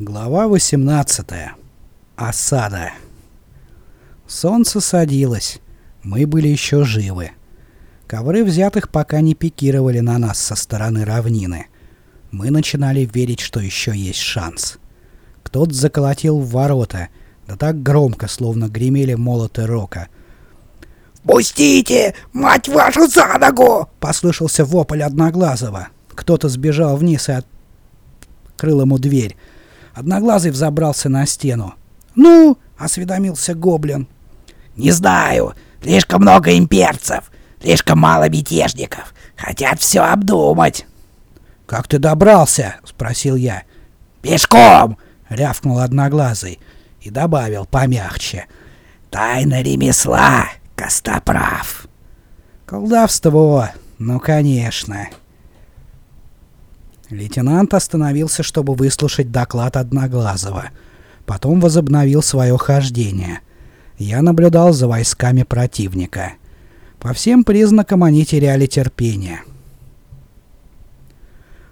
Глава 18. Осада. Солнце садилось. Мы были еще живы. Ковры взятых пока не пикировали на нас со стороны равнины. Мы начинали верить, что еще есть шанс. Кто-то заколотил в ворота, да так громко, словно гремели молоты рока. «Пустите! Мать вашу за ногу!» — послышался вопль Одноглазого. Кто-то сбежал вниз и открыл ему дверь. Одноглазый взобрался на стену. «Ну?» — осведомился Гоблин. «Не знаю. Слишком много имперцев. Слишком мало мятежников. Хотят все обдумать». «Как ты добрался?» — спросил я. «Пешком!» — рявкнул Одноглазый и добавил помягче. «Тайна ремесла, Костоправ». «Колдовство, ну конечно». Лейтенант остановился, чтобы выслушать доклад Одноглазого. Потом возобновил свое хождение. Я наблюдал за войсками противника. По всем признакам они теряли терпение.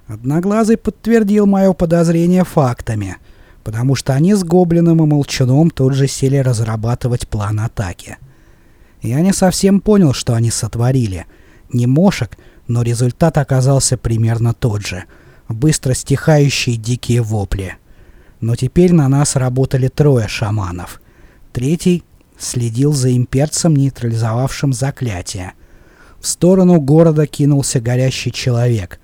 Одноглазый подтвердил мое подозрение фактами, потому что они с Гоблином и Молчуном тут же сели разрабатывать план атаки. Я не совсем понял, что они сотворили. Не мошек, но результат оказался примерно тот же — быстро стихающие дикие вопли. Но теперь на нас работали трое шаманов. Третий следил за имперцем, нейтрализовавшим заклятие. В сторону города кинулся горящий человек.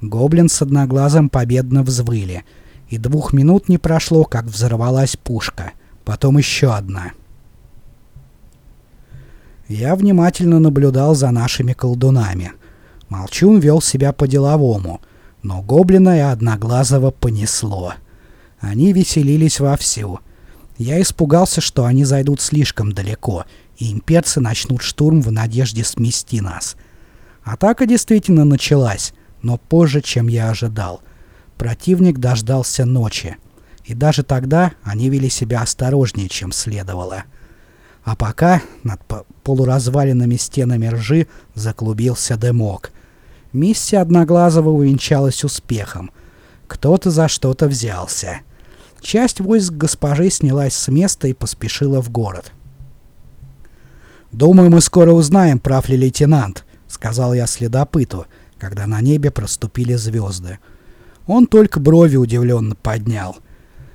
Гоблин с одноглазым победно взвыли. И двух минут не прошло, как взорвалась пушка. Потом еще одна. Я внимательно наблюдал за нашими колдунами. Молчун вел себя по-деловому — но Гоблина и Одноглазого понесло. Они веселились вовсю. Я испугался, что они зайдут слишком далеко, и имперцы начнут штурм в надежде смести нас. Атака действительно началась, но позже, чем я ожидал. Противник дождался ночи. И даже тогда они вели себя осторожнее, чем следовало. А пока над полуразваленными стенами ржи заклубился дымок — Миссия Одноглазого увенчалась успехом. Кто-то за что-то взялся. Часть войск госпожи снялась с места и поспешила в город. «Думаю, мы скоро узнаем, прав ли лейтенант», — сказал я следопыту, когда на небе проступили звезды. Он только брови удивленно поднял.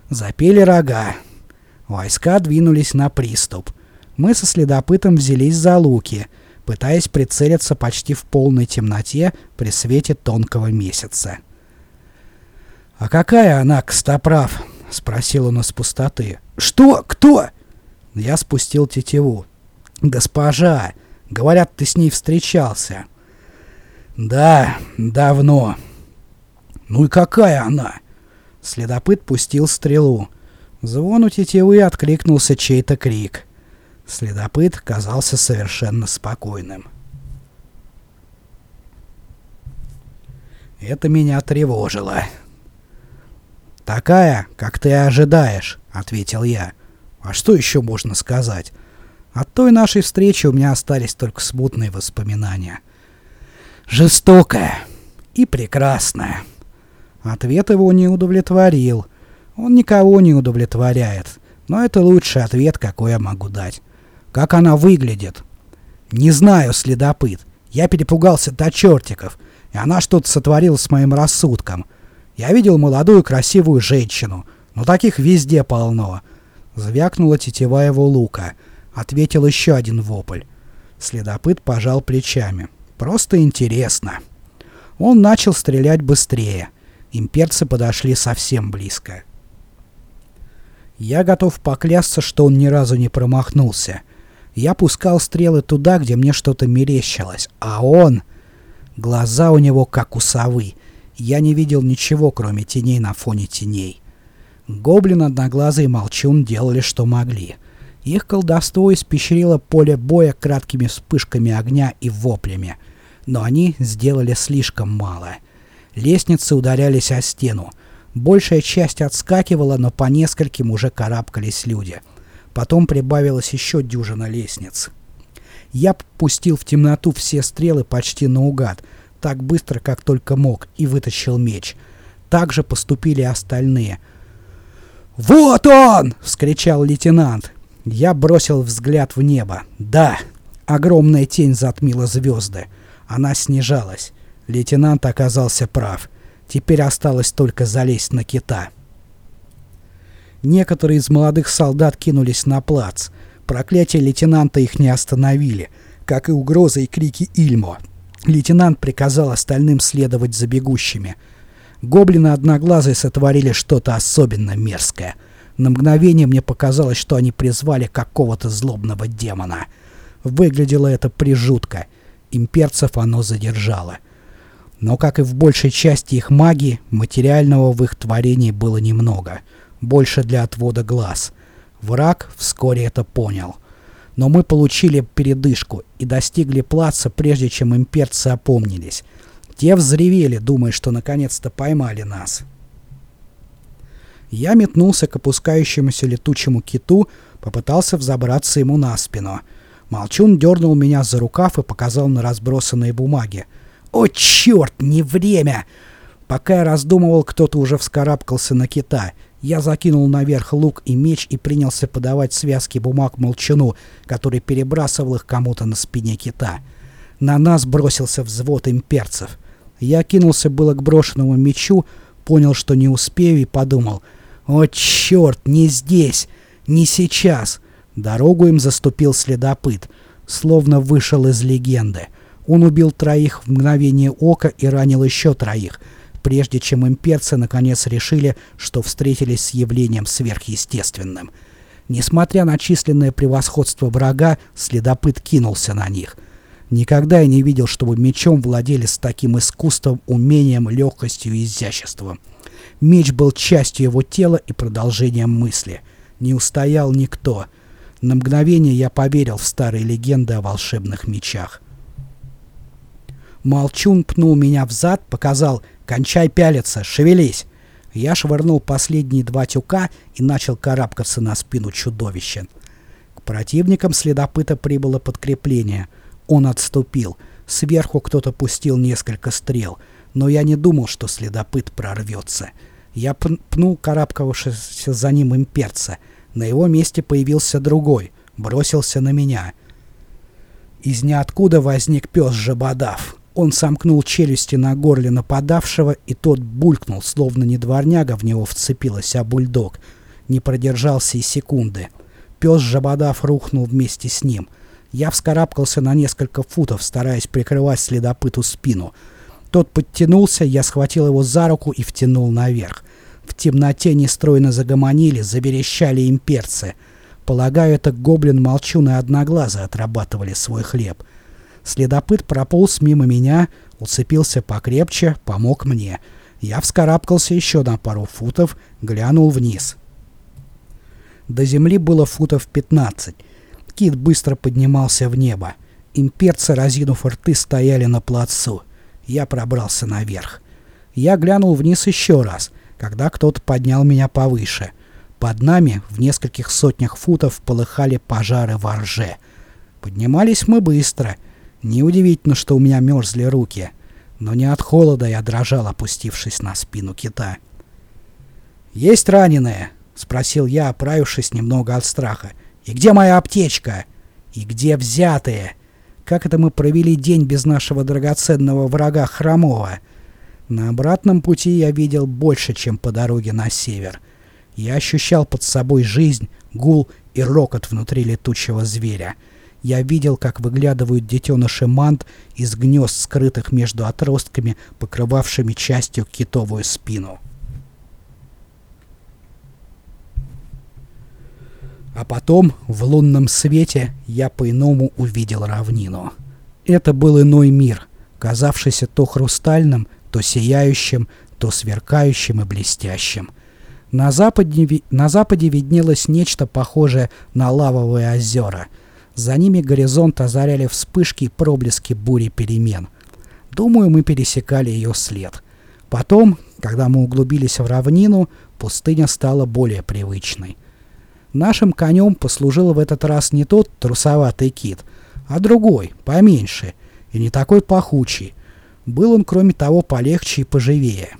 Запели рога. Войска двинулись на приступ. Мы со следопытом взялись за луки — пытаясь прицелиться почти в полной темноте при свете тонкого месяца. «А какая она, Костоправ?» — спросил он из пустоты. «Что? Кто?» Я спустил тетиву. «Госпожа! Говорят, ты с ней встречался». «Да, давно». «Ну и какая она?» Следопыт пустил стрелу. Звон у тетивы откликнулся чей-то крик. Следопыт казался совершенно спокойным. Это меня тревожило. «Такая, как ты ожидаешь», — ответил я. «А что еще можно сказать? От той нашей встречи у меня остались только смутные воспоминания. Жестокая и прекрасная». Ответ его не удовлетворил. Он никого не удовлетворяет, но это лучший ответ, какой я могу дать. Как она выглядит? Не знаю, следопыт. Я перепугался до чертиков, и она что-то сотворила с моим рассудком. Я видел молодую красивую женщину, но таких везде полно. Звякнула тетива его лука. Ответил еще один вопль. Следопыт пожал плечами. Просто интересно. Он начал стрелять быстрее. Имперцы подошли совсем близко. Я готов поклясться, что он ни разу не промахнулся. Я пускал стрелы туда, где мне что-то мерещилось, а он... Глаза у него как у совы. Я не видел ничего, кроме теней на фоне теней. Гоблин, Одноглазый и Молчун делали, что могли. Их колдовство испещрило поле боя краткими вспышками огня и воплями. Но они сделали слишком мало. Лестницы ударялись о стену. Большая часть отскакивала, но по нескольким уже карабкались люди — Потом прибавилось еще дюжина лестниц. Я пустил в темноту все стрелы почти наугад, так быстро, как только мог, и вытащил меч. Так же поступили остальные. «Вот он!» — вскричал лейтенант. Я бросил взгляд в небо. «Да!» Огромная тень затмила звезды. Она снижалась. Лейтенант оказался прав. Теперь осталось только залезть на кита. Некоторые из молодых солдат кинулись на плац. Проклятие лейтенанта их не остановили, как и угрозы и крики Ильмо. Лейтенант приказал остальным следовать за бегущими. Гоблины одноглазые сотворили что-то особенно мерзкое. На мгновение мне показалось, что они призвали какого-то злобного демона. Выглядело это прижутко. Имперцев оно задержало. Но, как и в большей части их магии, материального в их творении было немного. Больше для отвода глаз. Враг вскоре это понял. Но мы получили передышку и достигли плаца, прежде чем имперцы опомнились. Те взревели, думая, что наконец-то поймали нас. Я метнулся к опускающемуся летучему киту, попытался взобраться ему на спину. Молчун дернул меня за рукав и показал на разбросанные бумаги. «О, черт, не время!» Пока я раздумывал, кто-то уже вскарабкался на кита. Я закинул наверх лук и меч и принялся подавать связки бумаг молчану, который перебрасывал их кому-то на спине кита. На нас бросился взвод имперцев. Я кинулся было к брошенному мечу, понял, что не успею, и подумал, «О, черт, не здесь, не сейчас!» Дорогу им заступил следопыт, словно вышел из легенды. Он убил троих в мгновение ока и ранил еще троих — прежде чем имперцы наконец решили, что встретились с явлением сверхъестественным. Несмотря на численное превосходство врага, следопыт кинулся на них. Никогда я не видел, чтобы мечом владели с таким искусством, умением, легкостью и изяществом. Меч был частью его тела и продолжением мысли. Не устоял никто. На мгновение я поверил в старые легенды о волшебных мечах. Молчун пнул меня в зад, показал «Кончай пялиться, шевелись!» Я швырнул последние два тюка и начал карабкаться на спину чудовища. К противникам следопыта прибыло подкрепление. Он отступил. Сверху кто-то пустил несколько стрел, но я не думал, что следопыт прорвется. Я пнул карабкавшегося за ним имперца. На его месте появился другой, бросился на меня. Из ниоткуда возник пес Жабодав. Он сомкнул челюсти на горле нападавшего, и тот булькнул, словно не дворняга в него вцепилась, а бульдог. Не продержался и секунды. Пес Жабодав рухнул вместе с ним. Я вскарабкался на несколько футов, стараясь прикрывать следопыту спину. Тот подтянулся, я схватил его за руку и втянул наверх. В темноте нестройно загомонили, заверещали имперцы. Полагаю, это гоблин-молчун и одноглазы отрабатывали свой хлеб. Следопыт прополз мимо меня, уцепился покрепче, помог мне. Я вскарабкался еще на пару футов, глянул вниз. До земли было футов 15. Кит быстро поднимался в небо. Имперцы, разинув рты, стояли на плацу. Я пробрался наверх. Я глянул вниз еще раз, когда кто-то поднял меня повыше. Под нами, в нескольких сотнях футов, полыхали пожары во рже. Поднимались мы быстро — Неудивительно, что у меня мерзли руки, но не от холода я дрожал, опустившись на спину кита. «Есть раненые?» — спросил я, оправившись немного от страха. «И где моя аптечка? И где взятые? Как это мы провели день без нашего драгоценного врага Хромова?» На обратном пути я видел больше, чем по дороге на север. Я ощущал под собой жизнь, гул и рокот внутри летучего зверя — я видел, как выглядывают детеныши мант из гнезд, скрытых между отростками, покрывавшими частью китовую спину. А потом, в лунном свете, я по-иному увидел равнину. Это был иной мир, казавшийся то хрустальным, то сияющим, то сверкающим и блестящим. На западе, на западе виднелось нечто похожее на лавовые озера — за ними горизонт озаряли вспышки и проблески бури перемен. Думаю, мы пересекали ее след. Потом, когда мы углубились в равнину, пустыня стала более привычной. Нашим конем послужил в этот раз не тот трусоватый кит, а другой, поменьше, и не такой пахучий. Был он, кроме того, полегче и поживее.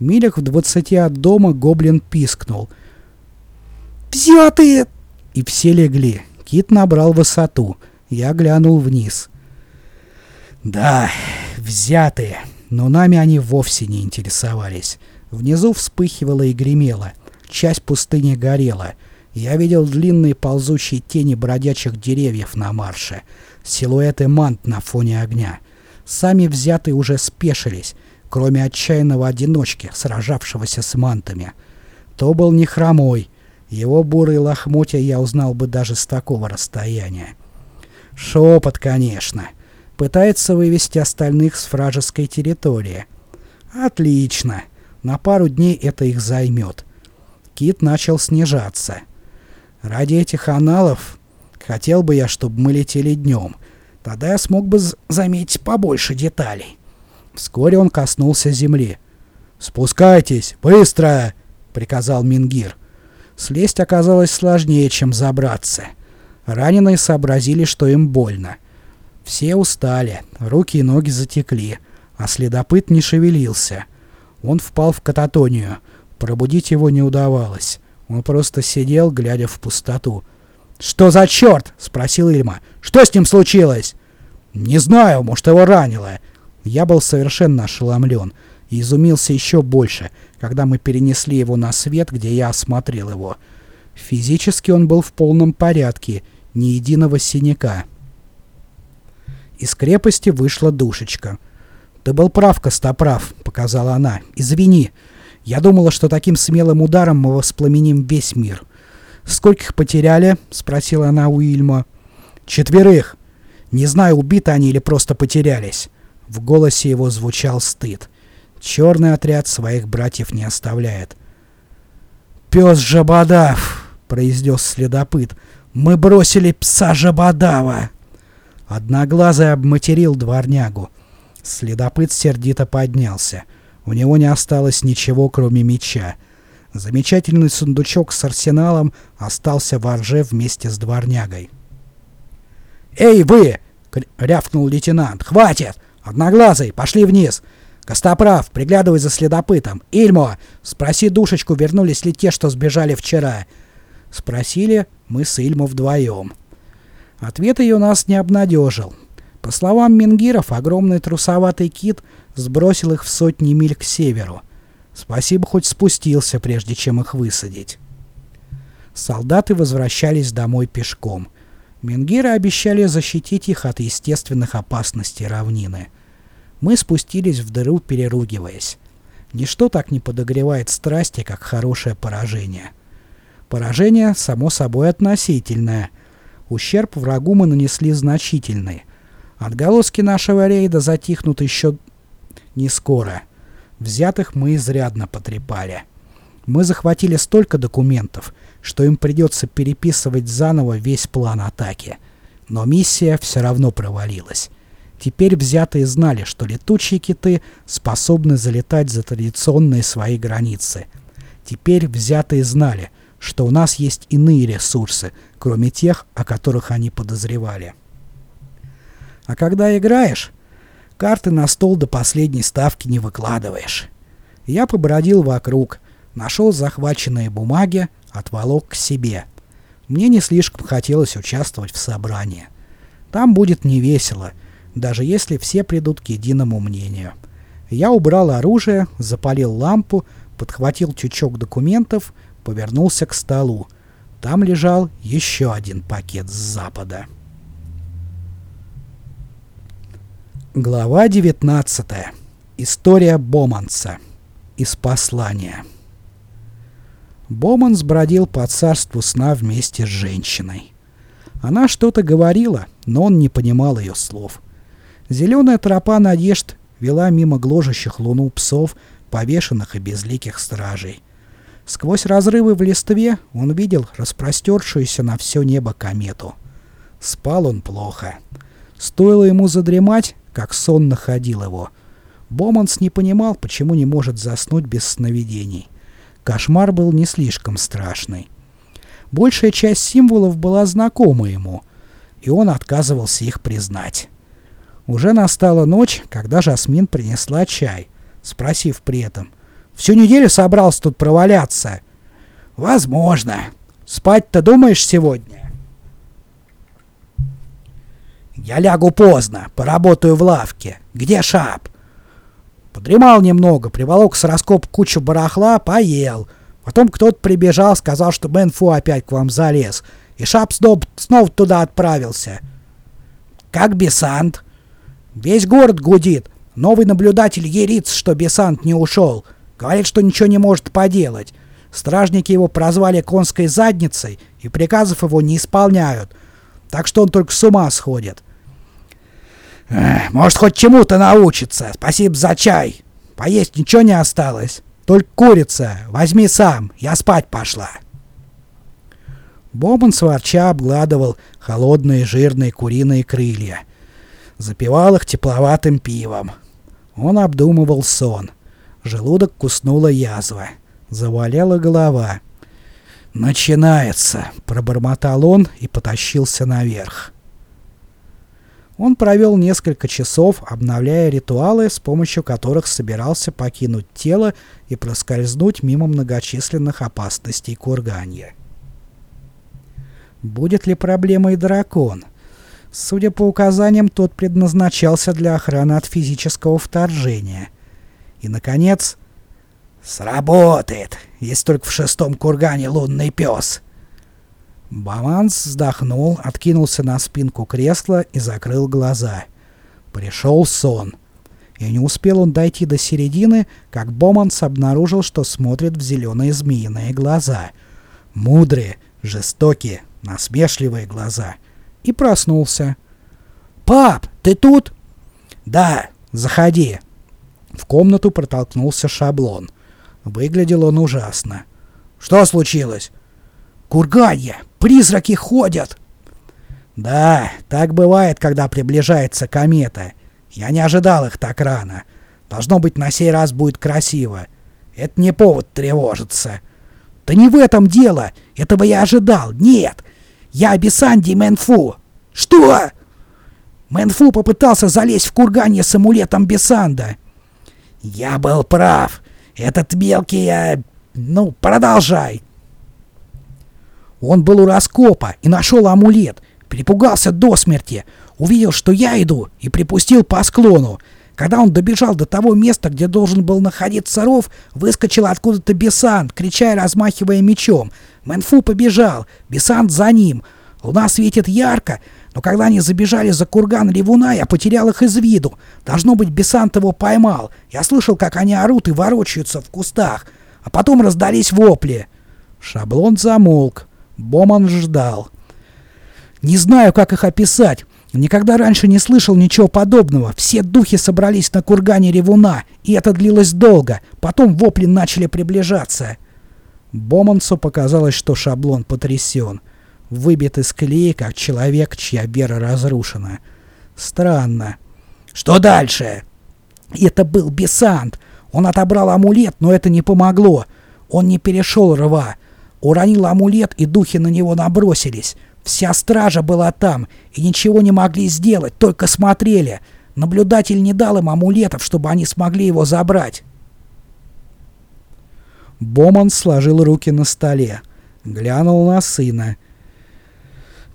Милях в двадцати от дома гоблин пискнул. «Взятые!» И все легли. Кит набрал высоту. Я глянул вниз. Да, взятые. Но нами они вовсе не интересовались. Внизу вспыхивало и гремело. Часть пустыни горела. Я видел длинные ползущие тени бродячих деревьев на марше. Силуэты мант на фоне огня. Сами взятые уже спешились, кроме отчаянного одиночки, сражавшегося с мантами. То был не хромой. Его бурые лохмотья я узнал бы даже с такого расстояния. Шепот, конечно. Пытается вывести остальных с вражеской территории. Отлично. На пару дней это их займет. Кит начал снижаться. Ради этих аналов хотел бы я, чтобы мы летели днем. Тогда я смог бы заметить побольше деталей. Вскоре он коснулся земли. «Спускайтесь! Быстро!» — приказал Мингир. Слезть оказалось сложнее, чем забраться. Раненые сообразили, что им больно. Все устали, руки и ноги затекли, а следопыт не шевелился. Он впал в кататонию. Пробудить его не удавалось. Он просто сидел, глядя в пустоту. «Что за черт?» — спросил Ильма. «Что с ним случилось?» «Не знаю, может, его ранило». Я был совершенно ошеломлен и изумился еще больше, когда мы перенесли его на свет, где я осмотрел его. Физически он был в полном порядке, ни единого синяка. Из крепости вышла душечка. «Ты был прав, Костоправ», — показала она. «Извини. Я думала, что таким смелым ударом мы воспламеним весь мир». «Скольких потеряли?» — спросила она у Ильма. «Четверых. Не знаю, убиты они или просто потерялись». В голосе его звучал стыд. Черный отряд своих братьев не оставляет. «Пес Жабодав!» — произнес следопыт. «Мы бросили пса Жабодава!» Одноглазый обматерил дворнягу. Следопыт сердито поднялся. У него не осталось ничего, кроме меча. Замечательный сундучок с арсеналом остался в орже вместе с дворнягой. «Эй, вы!» — рявкнул лейтенант. «Хватит! Одноглазый, пошли вниз! Костоправ, приглядывай за следопытом. Ильмо, спроси душечку, вернулись ли те, что сбежали вчера. Спросили мы с Ильмо вдвоем. Ответ ее нас не обнадежил. По словам Мингиров, огромный трусоватый кит сбросил их в сотни миль к северу. Спасибо, хоть спустился, прежде чем их высадить. Солдаты возвращались домой пешком. Мингиры обещали защитить их от естественных опасностей равнины. Мы спустились в дыру, переругиваясь. Ничто так не подогревает страсти, как хорошее поражение. Поражение, само собой, относительное. Ущерб врагу мы нанесли значительный. Отголоски нашего рейда затихнут еще не скоро. Взятых мы изрядно потрепали. Мы захватили столько документов, что им придется переписывать заново весь план атаки. Но миссия все равно провалилась. Теперь взятые знали, что летучие киты способны залетать за традиционные свои границы. Теперь взятые знали, что у нас есть иные ресурсы, кроме тех, о которых они подозревали. А когда играешь, карты на стол до последней ставки не выкладываешь. Я побродил вокруг, нашел захваченные бумаги, отволок к себе. Мне не слишком хотелось участвовать в собрании. Там будет невесело — даже если все придут к единому мнению. Я убрал оружие, запалил лампу, подхватил тючок документов, повернулся к столу. Там лежал еще один пакет с запада. Глава 19. История Боманса. Из послания. Боманс бродил по царству сна вместе с женщиной. Она что-то говорила, но он не понимал ее слов. Зеленая тропа надежд вела мимо гложущих луну псов, повешенных и безликих стражей. Сквозь разрывы в листве он видел распростершуюся на все небо комету. Спал он плохо. Стоило ему задремать, как сон находил его. Боманс не понимал, почему не может заснуть без сновидений. Кошмар был не слишком страшный. Большая часть символов была знакома ему, и он отказывался их признать. Уже настала ночь, когда Жасмин принесла чай, спросив при этом, Всю неделю собрался тут проваляться. Возможно. Спать-то думаешь сегодня? Я лягу поздно, поработаю в лавке. Где Шап? Подремал немного, приволок с раскоп кучу барахла, поел. Потом кто-то прибежал, сказал, что Бенфу опять к вам залез. И Шап снова туда отправился. Как Бесант? Весь город гудит. Новый наблюдатель ерится, что Бесант не ушел. Говорит, что ничего не может поделать. Стражники его прозвали конской задницей, и приказов его не исполняют. Так что он только с ума сходит. Может, хоть чему-то научится. Спасибо за чай. Поесть ничего не осталось. Только курица. Возьми сам. Я спать пошла. Боман сворча обгладывал холодные жирные куриные крылья. Запивал их тепловатым пивом. Он обдумывал сон. Желудок куснула язва. Заваляла голова. «Начинается!» — пробормотал он и потащился наверх. Он провел несколько часов, обновляя ритуалы, с помощью которых собирался покинуть тело и проскользнуть мимо многочисленных опасностей курганья. Будет ли проблемой дракон? Судя по указаниям, тот предназначался для охраны от физического вторжения. И, наконец, «Сработает, если только в шестом кургане лунный пес!» Баманс вздохнул, откинулся на спинку кресла и закрыл глаза. Пришел сон. И не успел он дойти до середины, как Боманс обнаружил, что смотрит в зеленые змеиные глаза. Мудрые, жестокие, насмешливые глаза. И проснулся. «Пап, ты тут?» «Да, заходи». В комнату протолкнулся шаблон. Выглядел он ужасно. «Что случилось?» «Курганье! Призраки ходят!» «Да, так бывает, когда приближается комета. Я не ожидал их так рано. Должно быть, на сей раз будет красиво. Это не повод тревожиться». «Да не в этом дело! Этого я ожидал! Нет! Я Бесанди Мэнфу!» «Что?» Мэнфу попытался залезть в курганье с амулетом Бесанда. «Я был прав. Этот мелкий... Э, ну, продолжай!» Он был у раскопа и нашел амулет. Перепугался до смерти. Увидел, что я иду, и припустил по склону. Когда он добежал до того места, где должен был находиться ров, выскочил откуда-то Бесант, крича и размахивая мечом. Мэнфу побежал, Бесант за ним. Луна светит ярко, но когда они забежали за курган Ревуна, я потерял их из виду. Должно быть, Бесант его поймал. Я слышал, как они орут и ворочаются в кустах. А потом раздались вопли. Шаблон замолк. Боман ждал. Не знаю, как их описать. Никогда раньше не слышал ничего подобного. Все духи собрались на кургане ревуна, и это длилось долго. Потом вопли начали приближаться. Бомансу показалось, что шаблон потрясен. Выбит из колеи, как человек, чья вера разрушена. Странно. Что дальше? Это был Бесант. Он отобрал амулет, но это не помогло. Он не перешел рва. Уронил амулет, и духи на него набросились. Вся стража была там, и ничего не могли сделать, только смотрели. Наблюдатель не дал им амулетов, чтобы они смогли его забрать. Боман сложил руки на столе. Глянул на сына.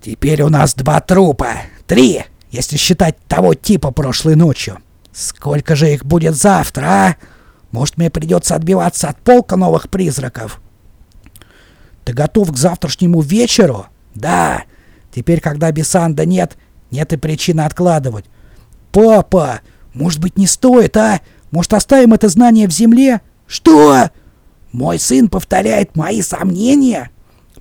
«Теперь у нас два трупа. Три, если считать того типа прошлой ночью. Сколько же их будет завтра, а? Может, мне придется отбиваться от полка новых призраков?» Ты готов к завтрашнему вечеру? Да. Теперь, когда Бесанда нет, нет и причины откладывать. Папа, может быть не стоит, а? Может оставим это знание в земле? Что? Мой сын повторяет мои сомнения?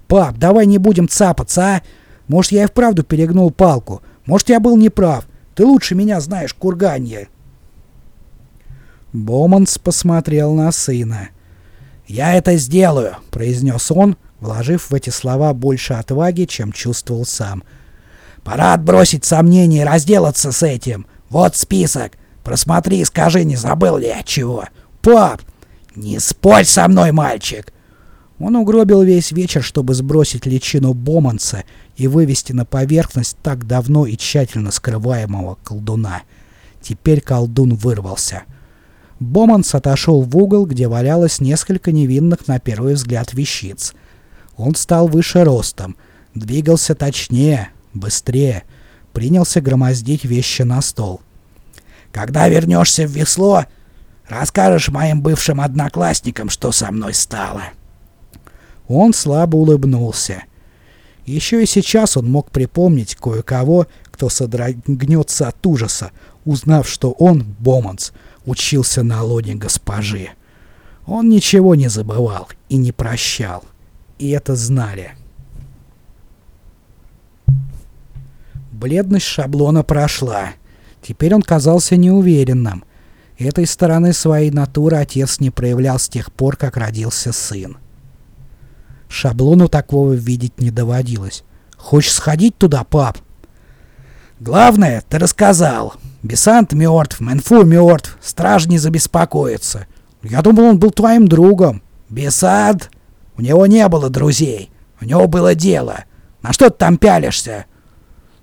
Пап, давай не будем цапаться, а? Может, я и вправду перегнул палку. Может, я был неправ. Ты лучше меня знаешь, курганье. Боманс посмотрел на сына. «Я это сделаю», — произнес он, вложив в эти слова больше отваги, чем чувствовал сам. «Пора отбросить сомнения и разделаться с этим. Вот список. Просмотри и скажи, не забыл ли я чего. Пап, не спорь со мной, мальчик!» Он угробил весь вечер, чтобы сбросить личину Боманса и вывести на поверхность так давно и тщательно скрываемого колдуна. Теперь колдун вырвался. Боманс отошел в угол, где валялось несколько невинных на первый взгляд вещиц. Он стал выше ростом, двигался точнее, быстрее, принялся громоздить вещи на стол. «Когда вернешься в весло, расскажешь моим бывшим одноклассникам, что со мной стало». Он слабо улыбнулся. Еще и сейчас он мог припомнить кое-кого, кто содрогнется от ужаса, узнав, что он, Боманс, учился на лоне госпожи. Он ничего не забывал и не прощал. И это знали. Бледность шаблона прошла. Теперь он казался неуверенным. Этой стороны своей натуры отец не проявлял с тех пор, как родился сын. Шаблону такого видеть не доводилось. «Хочешь сходить туда, пап?» «Главное, ты рассказал. Бесант мертв, Мэнфу мертв, страж не забеспокоится. Я думал, он был твоим другом. Бесант? У него не было друзей. У него было дело. На что ты там пялишься?»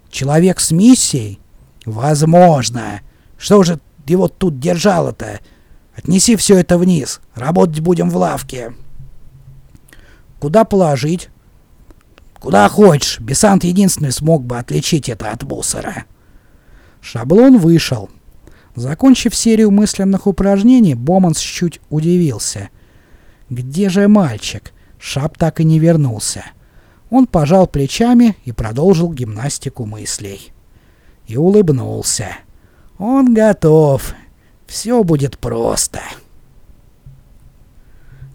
«Человек с миссией?» «Возможно. Что же его тут держало-то? Отнеси все это вниз. Работать будем в лавке». Куда положить? Куда хочешь. Бесант единственный смог бы отличить это от мусора. Шаблон вышел. Закончив серию мысленных упражнений, Боманс чуть удивился. Где же мальчик? Шап так и не вернулся. Он пожал плечами и продолжил гимнастику мыслей. И улыбнулся. Он готов. Все будет просто.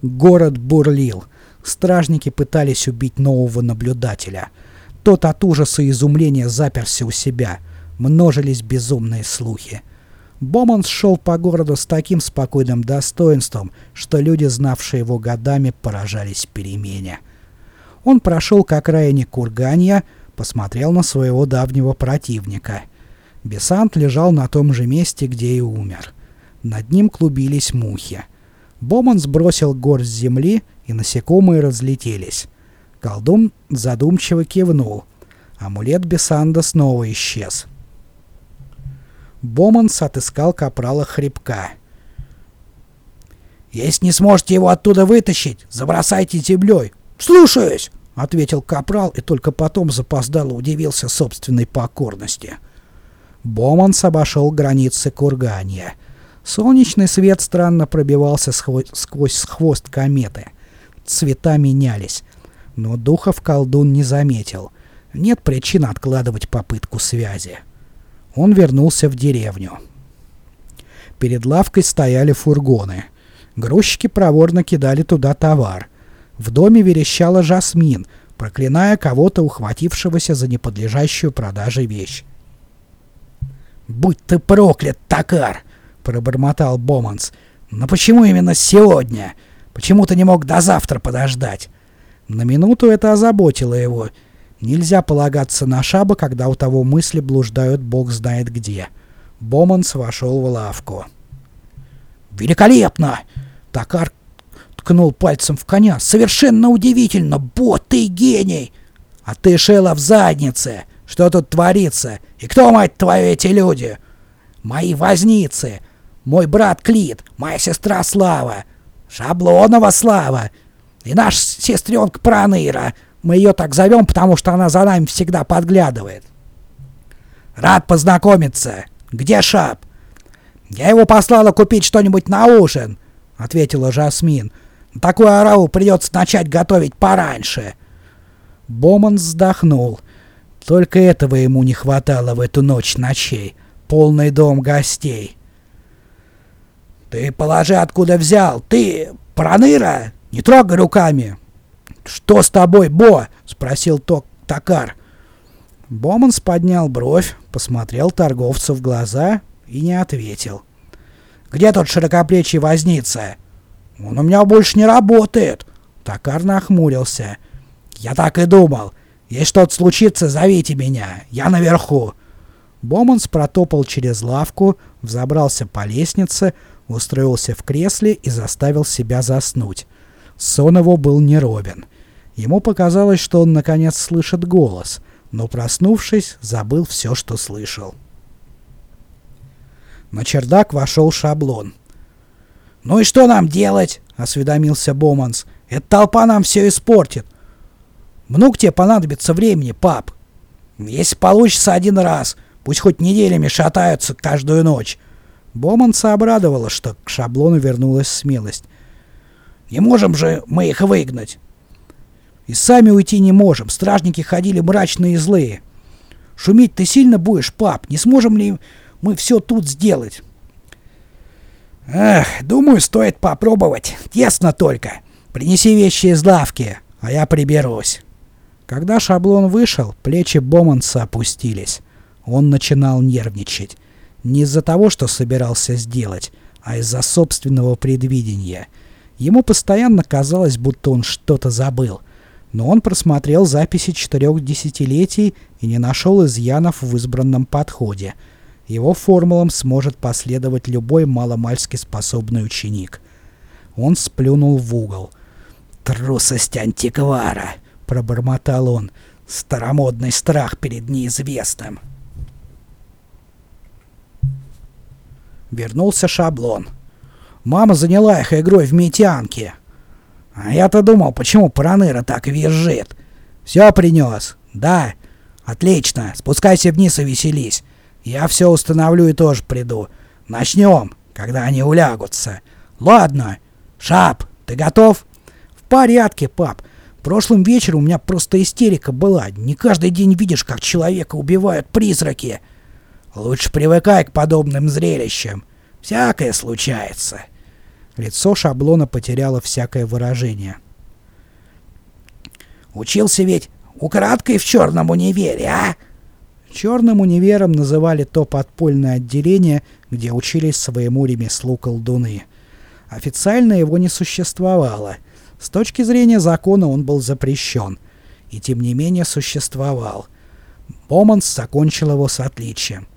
Город бурлил. Стражники пытались убить нового наблюдателя. Тот от ужаса и изумления заперся у себя. Множились безумные слухи. Боманс шел по городу с таким спокойным достоинством, что люди, знавшие его годами, поражались перемене. Он прошел к окраине Курганья, посмотрел на своего давнего противника. Бесант лежал на том же месте, где и умер. Над ним клубились мухи. Боман сбросил горсть земли и насекомые разлетелись. Колдун задумчиво кивнул. Амулет Бесанда снова исчез. Боманс отыскал капрала хребка. «Если не сможете его оттуда вытащить, забросайте землей!» «Слушаюсь!» — ответил капрал и только потом запоздало удивился собственной покорности. Боманс обошел границы курганья. Солнечный свет странно пробивался сквозь хвост кометы — цвета менялись. Но духов колдун не заметил. Нет причин откладывать попытку связи. Он вернулся в деревню. Перед лавкой стояли фургоны. Грузчики проворно кидали туда товар. В доме верещала Жасмин, проклиная кого-то, ухватившегося за неподлежащую продаже вещь. «Будь ты проклят, Такар!» — пробормотал Боманс. «Но почему именно сегодня? Почему ты не мог до завтра подождать?» На минуту это озаботило его. Нельзя полагаться на шаба, когда у того мысли блуждают бог знает где. Боманс вошел в лавку. «Великолепно!» Токар ткнул пальцем в коня. «Совершенно удивительно! Бот, ты гений! А ты шела в заднице! Что тут творится? И кто, мать твою, эти люди?» «Мои возницы! Мой брат Клит, моя сестра Слава, Шаблонова Слава. И наш сестренка Проныра. Мы ее так зовем, потому что она за нами всегда подглядывает. Рад познакомиться. Где Шап? Я его послала купить что-нибудь на ужин, ответила Жасмин. Такую ораву придется начать готовить пораньше. Боман вздохнул. Только этого ему не хватало в эту ночь ночей. Полный дом гостей. «Ты положи, откуда взял! Ты, проныра! Не трогай руками!» «Что с тобой, Бо?» — спросил Ток Токар. Боманс поднял бровь, посмотрел торговцу в глаза и не ответил. «Где тот широкоплечий возница?» «Он у меня больше не работает!» Токар нахмурился. «Я так и думал. Если что-то случится, зовите меня. Я наверху». Боманс протопал через лавку, взобрался по лестнице, устроился в кресле и заставил себя заснуть. Сон его был неровен. Ему показалось, что он наконец слышит голос, но проснувшись, забыл все, что слышал. На чердак вошел шаблон. «Ну и что нам делать?» — осведомился Боманс. «Эта толпа нам все испортит». «Много тебе понадобится времени, пап?» «Если получится один раз, пусть хоть неделями шатаются каждую ночь». Боманса обрадовало, что к шаблону вернулась смелость. «Не можем же мы их выгнать!» «И сами уйти не можем, стражники ходили мрачные и злые». «Шуметь ты сильно будешь, пап? Не сможем ли мы все тут сделать?» «Эх, думаю, стоит попробовать. Тесно только. Принеси вещи из лавки, а я приберусь». Когда шаблон вышел, плечи Боманса опустились. Он начинал нервничать. Не из-за того, что собирался сделать, а из-за собственного предвидения. Ему постоянно казалось, будто он что-то забыл. Но он просмотрел записи четырех десятилетий и не нашел изъянов в избранном подходе — его формулам сможет последовать любой маломальски способный ученик. Он сплюнул в угол. «Трусость антиквара!» — пробормотал он. «Старомодный страх перед неизвестным!» Вернулся шаблон. Мама заняла их игрой в метянки. А я-то думал, почему Проныра так визжит. Все принес? Да. Отлично. Спускайся вниз и веселись. Я все установлю и тоже приду. Начнем, когда они улягутся. Ладно. Шап, ты готов? В порядке, пап. Прошлым вечером у меня просто истерика была. Не каждый день видишь, как человека убивают призраки. Лучше привыкай к подобным зрелищам. Всякое случается. Лицо шаблона потеряло всякое выражение. Учился ведь украдкой в черном универе, а? Черным универом называли то подпольное отделение, где учились своему ремеслу колдуны. Официально его не существовало. С точки зрения закона он был запрещен. И тем не менее существовал. Боманс закончил его с отличием.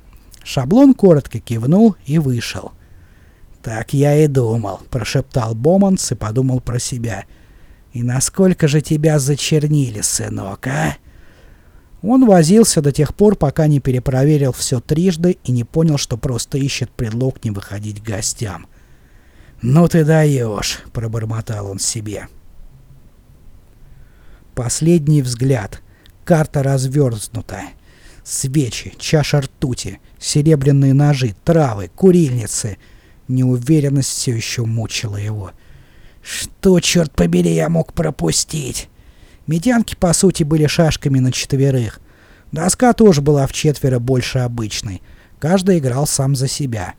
Шаблон коротко кивнул и вышел. «Так я и думал», — прошептал Боманс и подумал про себя. «И насколько же тебя зачернили, сынок, а?» Он возился до тех пор, пока не перепроверил все трижды и не понял, что просто ищет предлог не выходить к гостям. «Ну ты даешь!» — пробормотал он себе. Последний взгляд. Карта разверзнута. Свечи, чаша ртути, серебряные ножи, травы, курильницы. Неуверенность все еще мучила его. «Что, черт побери, я мог пропустить?» Медянки, по сути, были шашками на четверых. Доска тоже была в четверо больше обычной. Каждый играл сам за себя.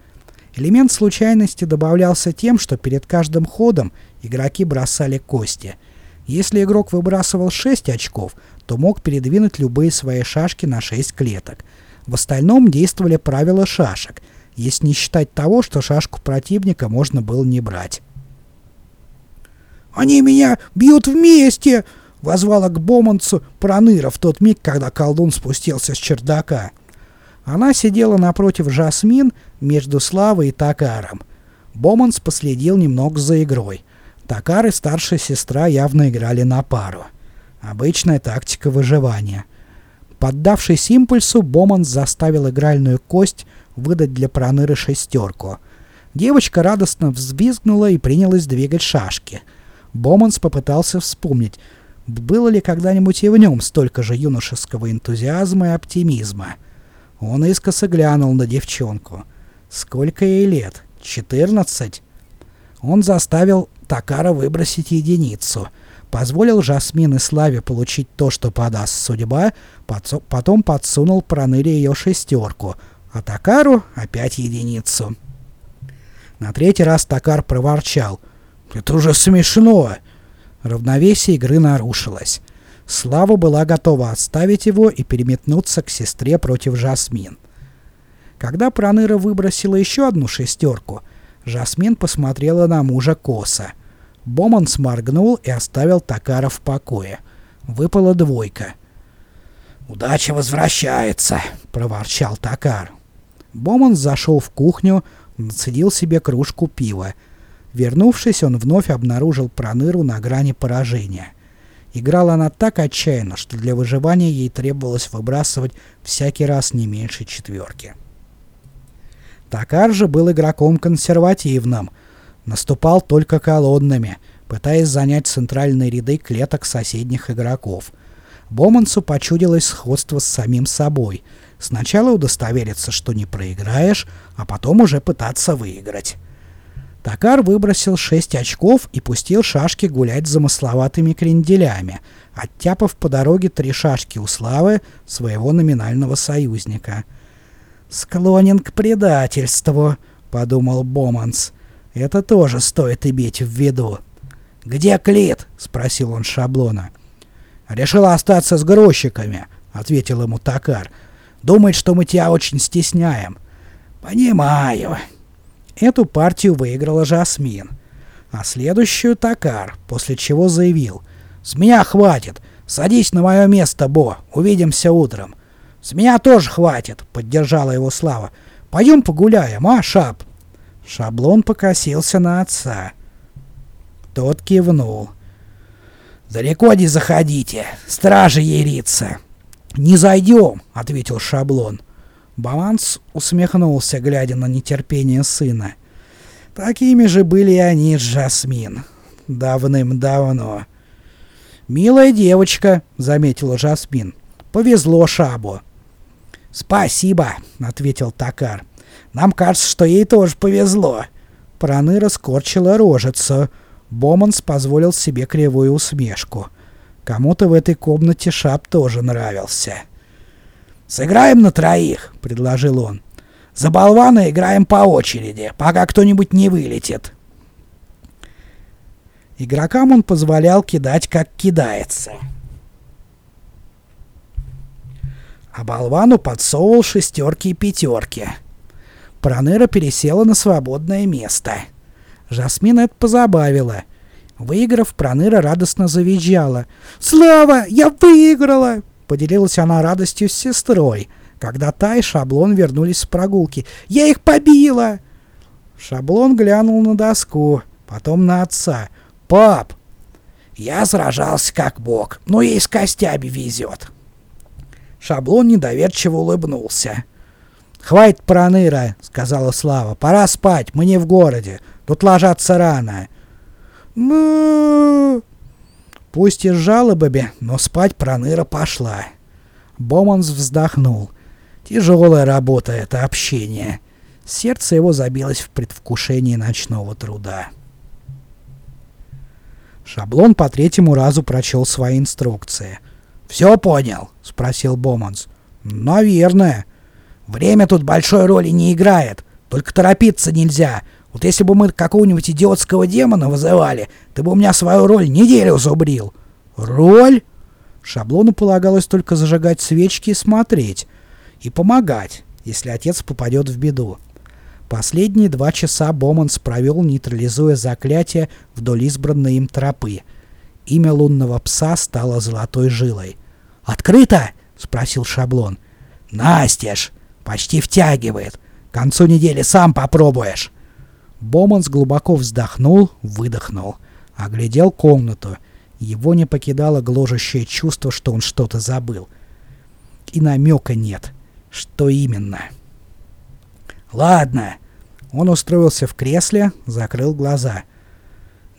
Элемент случайности добавлялся тем, что перед каждым ходом игроки бросали кости. Если игрок выбрасывал 6 очков, то мог передвинуть любые свои шашки на 6 клеток. В остальном действовали правила шашек, если не считать того, что шашку противника можно было не брать. «Они меня бьют вместе!» возвала к Боманцу Проныра в тот миг, когда колдун спустился с чердака. Она сидела напротив Жасмин между Славой и Такаром. Боманс последил немного за игрой. Такар и старшая сестра явно играли на пару. Обычная тактика выживания. Поддавшись импульсу, Боманс заставил игральную кость выдать для Проныры шестерку. Девочка радостно взвизгнула и принялась двигать шашки. Боманс попытался вспомнить, было ли когда-нибудь и в нем столько же юношеского энтузиазма и оптимизма? Он искоса глянул на девчонку. Сколько ей лет? Четырнадцать? Он заставил Такара выбросить единицу. Позволил Жасмин и Славе получить то, что подаст судьба, потом подсунул Проныре ее шестерку, а Такару опять единицу. На третий раз Такар проворчал. «Это уже смешно!» Равновесие игры нарушилось. Слава была готова отставить его и переметнуться к сестре против Жасмин. Когда Проныра выбросила еще одну шестерку, Жасмин посмотрела на мужа косо. Боман сморгнул и оставил Такара в покое. Выпала двойка. «Удача возвращается!» — проворчал Такар. Боман зашел в кухню, нацедил себе кружку пива Вернувшись, он вновь обнаружил Проныру на грани поражения. Играла она так отчаянно, что для выживания ей требовалось выбрасывать всякий раз не меньше четверки. Такар же был игроком консервативным. Наступал только колоннами, пытаясь занять центральные ряды клеток соседних игроков. Бомансу почудилось сходство с самим собой. Сначала удостовериться, что не проиграешь, а потом уже пытаться выиграть. Токар выбросил 6 очков и пустил шашки гулять с замысловатыми кренделями, оттяпав по дороге три шашки у Славы, своего номинального союзника. «Склонен к предательству», — подумал Боманс. «Это тоже стоит иметь в виду». «Где Клит?» — спросил он шаблона. «Решил остаться с грузчиками», — ответил ему Токар. «Думает, что мы тебя очень стесняем». «Понимаю». Эту партию выиграла Жасмин, а следующую Токар, после чего заявил «С меня хватит! Садись на мое место, Бо! Увидимся утром!» «С меня тоже хватит!» — поддержала его Слава. «Пойдем погуляем, а, Шаб?» Шаблон покосился на отца. Тот кивнул. «Далеко не заходите, стражи ерится!» «Не зайдем!» — ответил Шаблон. Баланс усмехнулся, глядя на нетерпение сына. Такими же были они с Жасмин. Давным-давно. «Милая девочка», — заметила Жасмин. «Повезло Шабу». «Спасибо», — ответил Такар. «Нам кажется, что ей тоже повезло». Проныра скорчила рожицу. Боманс позволил себе кривую усмешку. Кому-то в этой комнате Шаб тоже нравился. «Сыграем на троих», — предложил он. «За болвана играем по очереди, пока кто-нибудь не вылетит». Игрокам он позволял кидать, как кидается. А болвану подсовывал шестерки и пятерки. Проныра пересела на свободное место. Жасмин это позабавила. Выиграв, Проныра радостно завизжала. «Слава! Я выиграла!» Поделилась она радостью с сестрой, когда та и Шаблон вернулись с прогулки. «Я их побила!» Шаблон глянул на доску, потом на отца. «Пап!» «Я сражался как бог, но ей с костями везет!» Шаблон недоверчиво улыбнулся. «Хватит проныра!» — сказала Слава. «Пора спать, мы не в городе. Тут ложатся рано». «Ну...» Пусть и с жалобами, но спать проныра пошла. Боманс вздохнул. Тяжелая работа это общение. Сердце его забилось в предвкушении ночного труда. Шаблон по третьему разу прочел свои инструкции. «Все понял?» — спросил Боманс. «Наверное. Время тут большой роли не играет. Только торопиться нельзя. Вот если бы мы какого-нибудь идиотского демона вызывали, ты бы у меня свою роль неделю зубрил. Роль? Шаблону полагалось только зажигать свечки и смотреть. И помогать, если отец попадет в беду. Последние два часа Боманс провел, нейтрализуя заклятие вдоль избранной им тропы. Имя лунного пса стало золотой жилой. «Открыто?» — спросил Шаблон. «Настежь! Почти втягивает. К концу недели сам попробуешь». Боманс глубоко вздохнул, выдохнул. Оглядел комнату. Его не покидало гложущее чувство, что он что-то забыл. И намека нет. Что именно? «Ладно». Он устроился в кресле, закрыл глаза.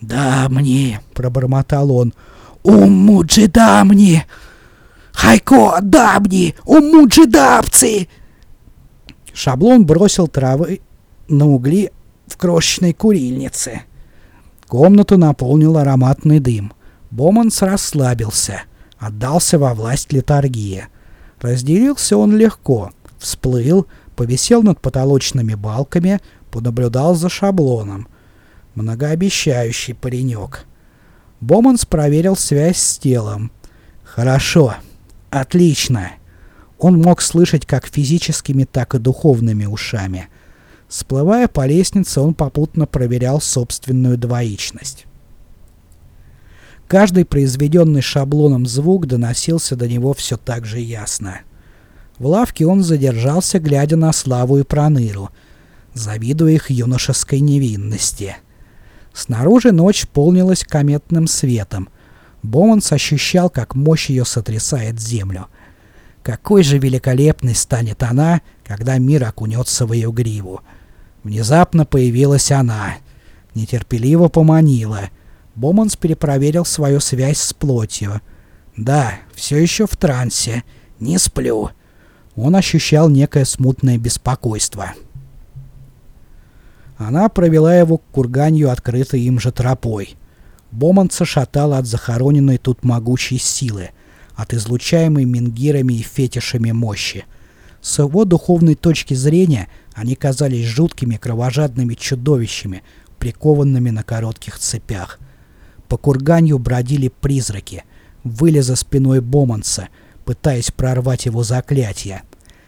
«Да мне», — пробормотал он, — «умуджи да мне! Хайко да мне! Умуджи дапцы!» Шаблон бросил травы на угли в крошечной курильнице. Комнату наполнил ароматный дым. Боманс расслабился, отдался во власть литургии. Разделился он легко, всплыл, повисел над потолочными балками, понаблюдал за шаблоном. Многообещающий паренек. Боманс проверил связь с телом. Хорошо. Отлично. Он мог слышать как физическими, так и духовными ушами. Сплывая по лестнице, он попутно проверял собственную двоичность. Каждый произведенный шаблоном звук доносился до него все так же ясно. В лавке он задержался, глядя на Славу и Проныру, завидуя их юношеской невинности. Снаружи ночь полнилась кометным светом. Боманс ощущал, как мощь ее сотрясает землю. Какой же великолепной станет она, когда мир окунется в ее гриву. Внезапно появилась она. Нетерпеливо поманила. Боманс перепроверил свою связь с плотью. «Да, все еще в трансе. Не сплю». Он ощущал некое смутное беспокойство. Она провела его к курганью, открытой им же тропой. Боманца шатала от захороненной тут могучей силы, от излучаемой мингирами и фетишами мощи. С его духовной точки зрения они казались жуткими кровожадными чудовищами, прикованными на коротких цепях. По курганью бродили призраки, выли за спиной Боманса, пытаясь прорвать его заклятие.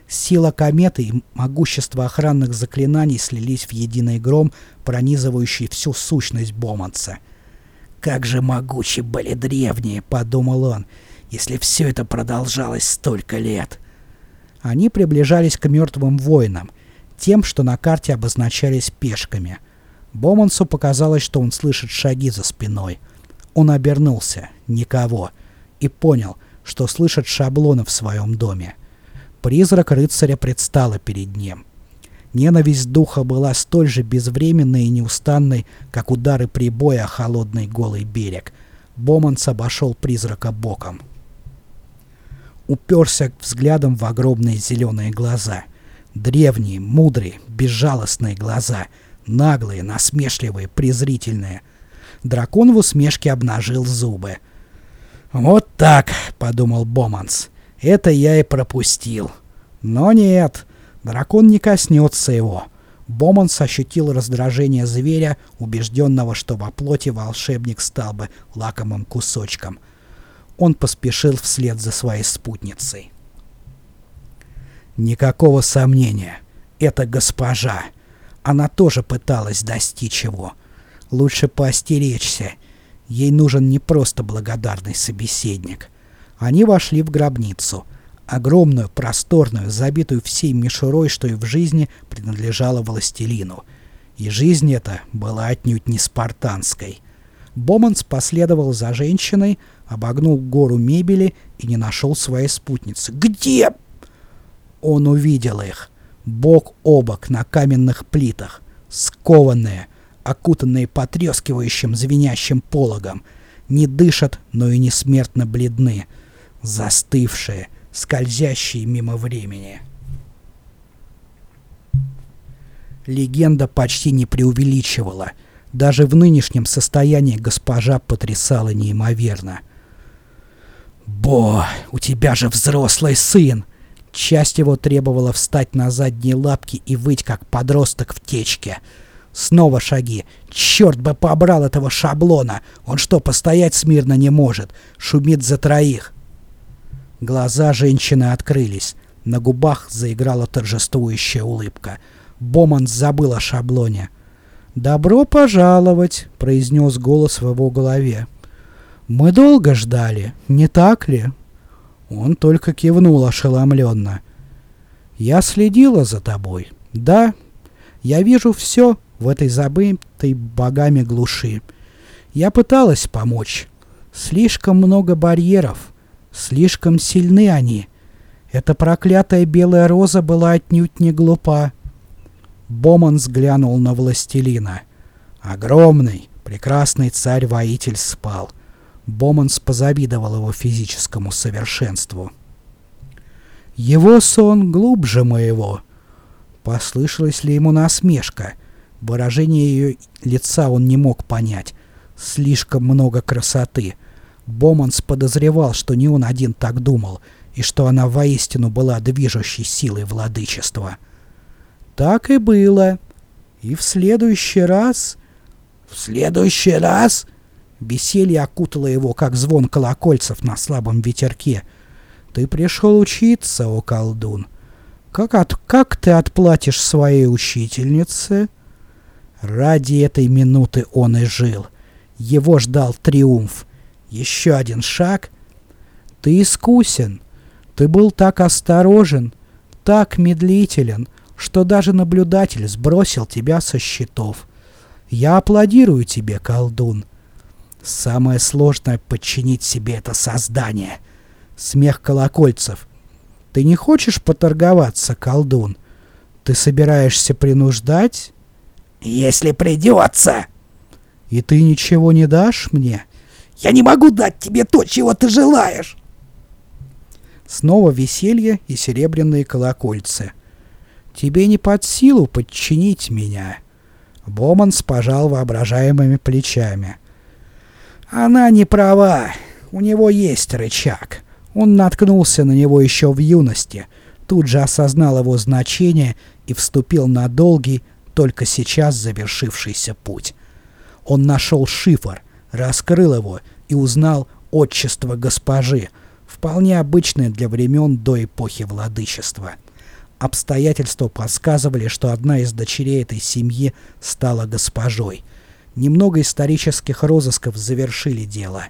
Сила кометы и могущество охранных заклинаний слились в единый гром, пронизывающий всю сущность Боманса. «Как же могучи были древние!» — подумал он, — «если все это продолжалось столько лет!» Они приближались к мертвым воинам, тем, что на карте обозначались пешками. Бомансу показалось, что он слышит шаги за спиной. Он обернулся. Никого. И понял, что слышит шаблоны в своем доме. Призрак рыцаря предстала перед ним. Ненависть духа была столь же безвременной и неустанной, как удары прибоя о холодный голый берег. Боманс обошел призрака боком. Уперся взглядом в огромные зеленые глаза. Древние, мудрые, безжалостные глаза. Наглые, насмешливые, презрительные. Дракон в усмешке обнажил зубы. «Вот так», — подумал Боманс. Это я и пропустил. Но нет, дракон не коснется его. Боманс ощутил раздражение зверя, убежденного, что во плоти волшебник стал бы лакомым кусочком. Он поспешил вслед за своей спутницей. Никакого сомнения. Это госпожа. Она тоже пыталась достичь его. Лучше поостеречься. Ей нужен не просто благодарный собеседник — они вошли в гробницу. Огромную, просторную, забитую всей мишурой, что и в жизни принадлежало властелину. И жизнь эта была отнюдь не спартанской. Боманс последовал за женщиной, обогнул гору мебели и не нашел своей спутницы. «Где?» Он увидел их. Бок о бок на каменных плитах. Скованные, окутанные потрескивающим звенящим пологом. Не дышат, но и не смертно бледны застывшие, скользящие мимо времени. Легенда почти не преувеличивала. Даже в нынешнем состоянии госпожа потрясала неимоверно. «Бо, у тебя же взрослый сын!» Часть его требовала встать на задние лапки и выть, как подросток в течке. Снова шаги. Черт бы побрал этого шаблона! Он что, постоять смирно не может? Шумит за троих. Глаза женщины открылись. На губах заиграла торжествующая улыбка. Боман забыл о шаблоне. «Добро пожаловать!» — произнес голос в его голове. «Мы долго ждали, не так ли?» Он только кивнул ошеломленно. «Я следила за тобой. Да, я вижу все в этой забытой богами глуши. Я пыталась помочь. Слишком много барьеров. Слишком сильны они. Эта проклятая белая роза была отнюдь не глупа. Боман взглянул на властелина. Огромный, прекрасный царь-воитель спал. Боманс позавидовал его физическому совершенству. «Его сон глубже моего». Послышалась ли ему насмешка? Выражение ее лица он не мог понять. Слишком много красоты — Боманс подозревал, что не он один так думал, и что она воистину была движущей силой владычества. Так и было. И в следующий раз... В следующий раз... Веселье окутало его, как звон колокольцев на слабом ветерке. «Ты пришел учиться, о колдун. Как, от, как ты отплатишь своей учительнице?» Ради этой минуты он и жил. Его ждал триумф. Еще один шаг. Ты искусен. Ты был так осторожен, так медлителен, что даже наблюдатель сбросил тебя со счетов. Я аплодирую тебе, колдун. Самое сложное — подчинить себе это создание. Смех колокольцев. Ты не хочешь поторговаться, колдун? Ты собираешься принуждать? Если придется. И ты ничего не дашь мне? Я не могу дать тебе то, чего ты желаешь. Снова веселье и серебряные колокольцы. Тебе не под силу подчинить меня. Боманс пожал воображаемыми плечами. Она не права. У него есть рычаг. Он наткнулся на него еще в юности, тут же осознал его значение и вступил на долгий, только сейчас завершившийся путь. Он нашел шифр, раскрыл его и узнал отчество госпожи, вполне обычное для времен до эпохи владычества. Обстоятельства подсказывали, что одна из дочерей этой семьи стала госпожой. Немного исторических розысков завершили дело.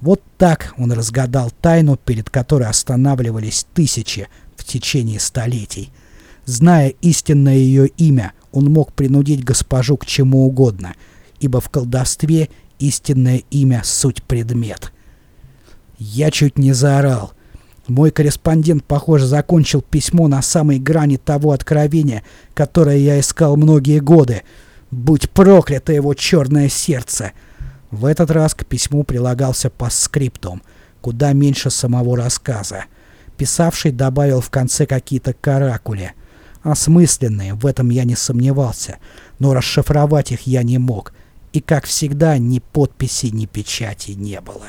Вот так он разгадал тайну, перед которой останавливались тысячи в течение столетий. Зная истинное ее имя, он мог принудить госпожу к чему угодно, ибо в колдовстве истинное имя — суть предмет. Я чуть не заорал. Мой корреспондент, похоже, закончил письмо на самой грани того откровения, которое я искал многие годы. Будь проклято его черное сердце! В этот раз к письму прилагался постскриптум, куда меньше самого рассказа. Писавший добавил в конце какие-то каракули. Осмысленные, в этом я не сомневался, но расшифровать их я не мог. И, как всегда, ни подписи, ни печати не было.